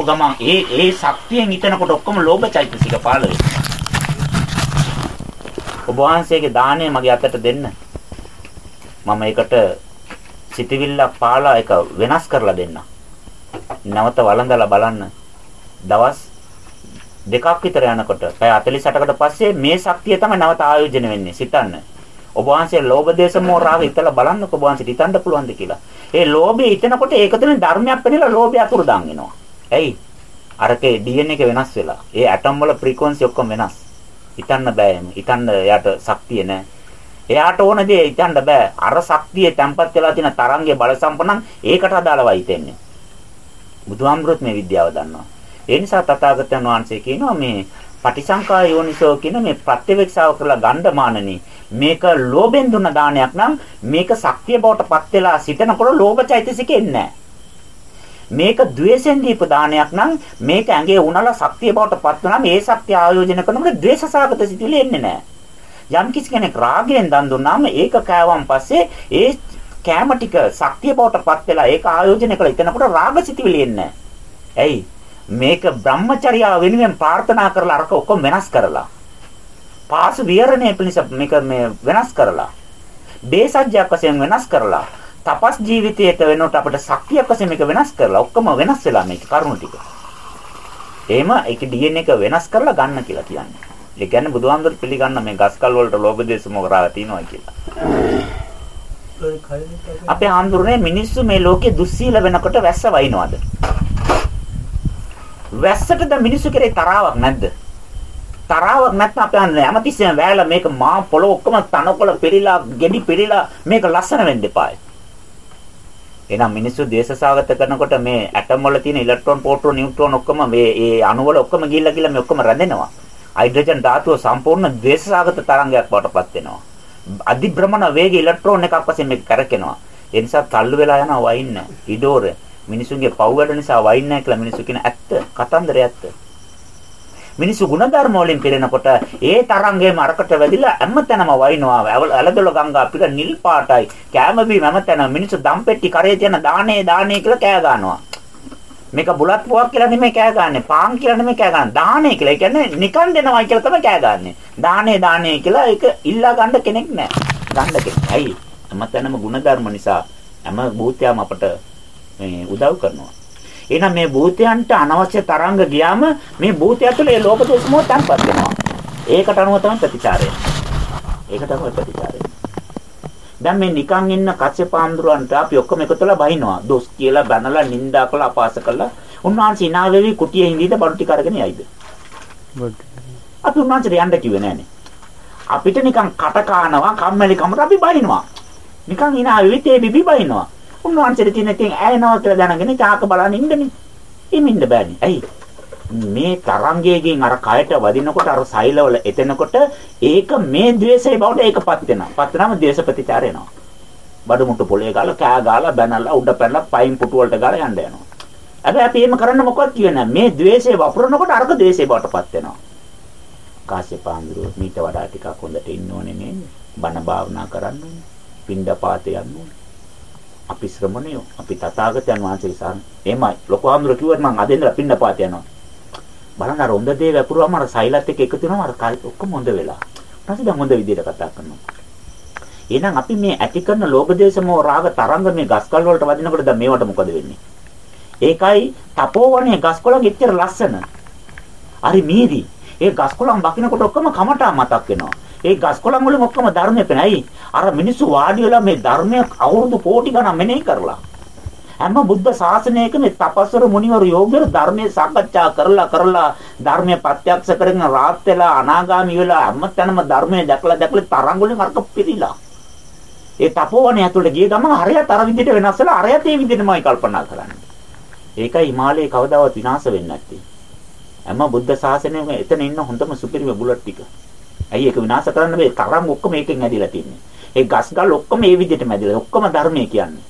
ආපු ගමන් ඒ ඒ ශක්තියෙන් හිතනකොට ඔක්කොම ලෝභ චෛතසික පාළ ඔබ වහන්සේගේ දාණය මගේ අතට දෙන්න. මම ඒකට සිතවිල්ලක් පාලා ඒක වෙනස් කරලා දෙන්න. නැවත වළඳලා බලන්න. දවස් දෙකක් විතර යනකොට පැය 48කට පස්සේ මේ ශක්තිය තමයි නැවත ආයෝජනය වෙන්නේ. සිතන්න. ඔබ වහන්සේ ලෝභ දේශ මොහ රාග හිතලා බලන්නකො ඔබ වහන්සේට හිතන්න පුළුවන්ද කියලා. ඒ ලෝභය හිතනකොට ඒක තුළින් ධර්මයක් වෙනලා ලෝභය අතුරුදන් වෙනවා. ඇයි? අරකේ DNA එක වෙනස් වෙලා. ඒ ඇටම් වල ෆ්‍රීකවන්සි ඔක්කොම වෙනස්. හිතන්න බෑ එම. හිතන්න එයාට ශක්තිය නැහැ. එයාට ඕන දේ හිතන්න බෑ. අර ශක්තිය තැම්පත් වෙලා තියෙන තරංගයේ බල සම්පන්නන් ඒකට අදාළවයි හිතෙන්නේ. බුදුහාමුදුරුවෝ මේ විද්‍යාව දන්නවා. ඒ නිසා තථාගතයන් වහන්සේ කියනවා මේ පටිසංකා යෝනිසෝ කියන මේ ප්‍රත්‍යවේක්ෂාව කරලා ගණ්ඩමානනි මේක ලෝභෙන් දුන්න දානයක් නම් මේක ශක්තිය බවට පත් වෙලා සිටනකොට ලෝභ චෛතසිකෙ එන්නේ මේක द्वේෂෙන් දීප දානයක් නම් මේක ඇඟේ උනලා ශක්තිය බවට පත් වුණාම ඒ ශක්තිය ආයෝජනය කරනකොට ද්වේෂසාගත සිතුවිලි එන්නේ නැහැ. යම් කිසි කෙනෙක් රාගයෙන් දන් දුන්නාම ඒක කෑවන් පස්සේ ඒ කෑම ටික ශක්තිය බවට පත් වෙලා ඒක ආයෝජනය කරලා ඉතනකොට රාග සිතුවිලි එන්නේ ඇයි? මේක බ්‍රහ්මචර්යාව වෙනුවෙන් ප්‍රාර්ථනා කරලා අරක ඔක්කොම වෙනස් කරලා. පාසු විහරණය පිණිස මේක මේ වෙනස් කරලා. බේසජ්ජයක් වශයෙන් වෙනස් කරලා. තපස් ජීවිතයට වෙනකොට අපිට ශක්තියක් වශයෙන් මේක වෙනස් කරලා ඔක්කොම වෙනස් වෙලා මේක කරුණු ටික. එහෙම ඒක DNA එක වෙනස් කරලා ගන්න කියලා කියන්නේ. ඒ කියන්නේ බුදුහාමුදුරු පිළිගන්න මේ ගස්කල් වලට ලෝභ දේශ මොකරාව තියෙනවා කියලා. අපේ ආම්දුරනේ මිනිස්සු මේ ලෝකේ දුස්සීල වෙනකොට වැස්ස වයින්නවද? වැස්සටද මිනිස්සු කෙරේ තරාවක් නැද්ද? තරාවක් නැත්නම් අපි අන්න හැමතිස්සෙම වැයලා මේක මා පොළොව ඔක්කොම තනකොළ පිරීලා, ගෙඩි පිරීලා මේක ලස්සන වෙන්න එපායි. එහෙනම් මිනිස්සු දේශසාගත කරනකොට මේ ඇටම් වල තියෙන ඉලෙක්ට්‍රෝන, ප්‍රෝටෝන, නියුට්‍රෝන ඔක්කොම මේ ඒ අණු වල ඔක්කොම ගිහිල්ලා ගිහිල්ලා මේ ඔක්කොම රැඳෙනවා. හයිඩ්‍රජන් ධාතුව සම්පූර්ණ දේශසාගත තරංගයක් බවටපත් වෙනවා. අධිභ්‍රමණ වේග ඉලෙක්ට්‍රෝන එකක් වශයෙන් මේක කරකිනවා. ඒ නිසා තල්ලු වෙලා යනවා වයින්න. ඉඩෝර මිනිසුන්ගේ පව් වැඩ නිසා වයින් නැහැ කියලා මිනිස්සු කියන ඇත්ත කතන්දරය ඇත්ත. මිනිස්සු ಗುಣධර්ම වලින් පෙළෙනකොට ඒ තරංගයම අරකට වැදිලා හැමතැනම වයින්නවා. ඇලදොල ගංගා පිට නිල් පාටයි. කෑම බීම හැමතැනම මිනිස්සු දම්පෙට්ටි කරේ තියන දානේ දානේ කියලා කෑ ගන්නවා. මේක බුලත් පුවක් කියලා නෙමෙයි කෑ ගන්නෙ. පාන් කියලා නෙමෙයි කෑ ගන්න. දානේ කියලා. ඒ කියන්නේ නිකන් දෙනවා කියලා තමයි කෑ ගන්නෙ. දානේ දානේ කියලා ඒක ඉල්ලා ගන්න කෙනෙක් නෑ. ගන්න කෙනෙක්. ඇයි? හැමතැනම ಗುಣධර්ම නිසා හැම භූතයම අපට මේ උදව් කරනවා. එහෙනම් මේ භූතයන්ට අනවශ්‍ය තරංග ගියාම මේ භූතය තුළ ඒ ලෝක දෝෂ මොහ තැන්පත් වෙනවා. ඒකට අනුව තමයි ප්‍රතිචාරය. ඒකට අනුව ප්‍රතිචාරය. දැන් මේ නිකන් ඉන්න කච්චපාම්දුරන්ට අපි ඔක්කොම එකතුලා බහිනවා. දොස් කියලා බනලා නින්දා කළා අපාස කළා. උන්වහන්සේ ඉනා වෙවි කුටියේ ඉඳීද බඩු ටික අරගෙන යයිද? අපි උන්වහන්සේට යන්න කිව්වේ නෑනේ. අපිට නිකන් කට කානවා කම්මැලි කමට අපි බහිනවා. නිකන් ඉනා වෙවි තේ බිබි බහිනවා. උන්වහන්සේට තියෙන තියෙන ඇයනවා කියලා දැනගෙන චාක බලන් ඉන්නනේ. ඉමින්න බෑනේ. ඇයි? මේ තරංගයේකින් අර කයට වදිනකොට අර සෛලවල එතෙනකොට ඒක මේ द्वේෂයේ බවට ඒකපත් වෙනවා. පත් වෙනාම द्वේෂ ප්‍රතිචාර එනවා. බඩු මුට්ටු පොලේ ගාලා කෑ ගාලා බැනලා උඩ පැනලා පයින් පුටු වලට ගාලා යන්න යනවා. හැබැයි අපි එහෙම කරන්න මොකක්ද කියන්නේ? මේ द्वේෂය වපුරනකොට අරක द्वේෂයේ බවටපත් වෙනවා. කාශ්‍යපාන්දුර මීට වඩා ටිකක් හොඳට ඉන්න ඕනේ නේ. බණ භාවනා කරන්න ඕනේ. පින්ඩ පාතේ යන්න ඕනේ. අපි ශ්‍රමණයෝ අපි තථාගතයන් වහන්සේ සාන. එහෙමයි. ලොකු ආම්දුර කිව්වත් මං අද ඉඳලා පින්නපාත යනවා. බලන්න අර හොඳ දේ වැපුරුවම අර සෛලත් එක්ක එකතු වෙනවා අර කල් ඔක්කොම හොඳ වෙලා. ඊට දැන් හොඳ විදිහට කතා කරනවා. එහෙනම් අපි මේ ඇති කරන ලෝභ දේශ මොහ රාග තරංග මේ ගස්කල් වලට වදිනකොට දැන් මේවට මොකද වෙන්නේ? ඒකයි තපෝවනේ ගස්කොළන් එච්චර ලස්සන. හරි මීරි. ඒ ගස්කොළන් දකින්නකොට ඔක්කොම කමටා මතක් වෙනවා. ඒ ගස්කොළන් වලින් ඔක්කොම ධර්මය පෙනයි. අර මිනිස්සු වාඩි වෙලා මේ ධර්මයක් අවුරුදු කෝටි ගණන් මෙනෙහි කරලා. හැම බුද්ධ ශාසනයක මේ තපස්වර මුනිවරු යෝග්‍යර ධර්මයේ සාකච්ඡා කරලා කරලා ධර්මයේ ප්‍රත්‍යක්ෂ කරගෙන රාත් වෙලා අනාගාමී වෙලා හැමතැනම ධර්මයේ දැකලා දැකලා තරංග වලින් අරක පිළිලා. ඒ තපෝවනේ ඇතුළට ගිය ගමන් හරියට අර විදිහට වෙනස් වෙලා හරියට ඒ විදිහටමයි කල්පනා කරන්නේ. ඒකයි හිමාලයේ කවදාවත් විනාශ වෙන්නේ නැත්තේ. හැම බුද්ධ ශාසනයෙම එතන ඉන්න හොඳම සුපිරිම බුලට් ටික. ඇයි ඒක විනාශ කරන්න බෑ තරම් ඔක්කොම ඒකෙන් ඇදිලා තින්නේ. ඒ ගස් ගල් ඔක්කොම මේ විදිහටම ඇදිලා ඔක්කොම ධර්මයේ කියන්නේ.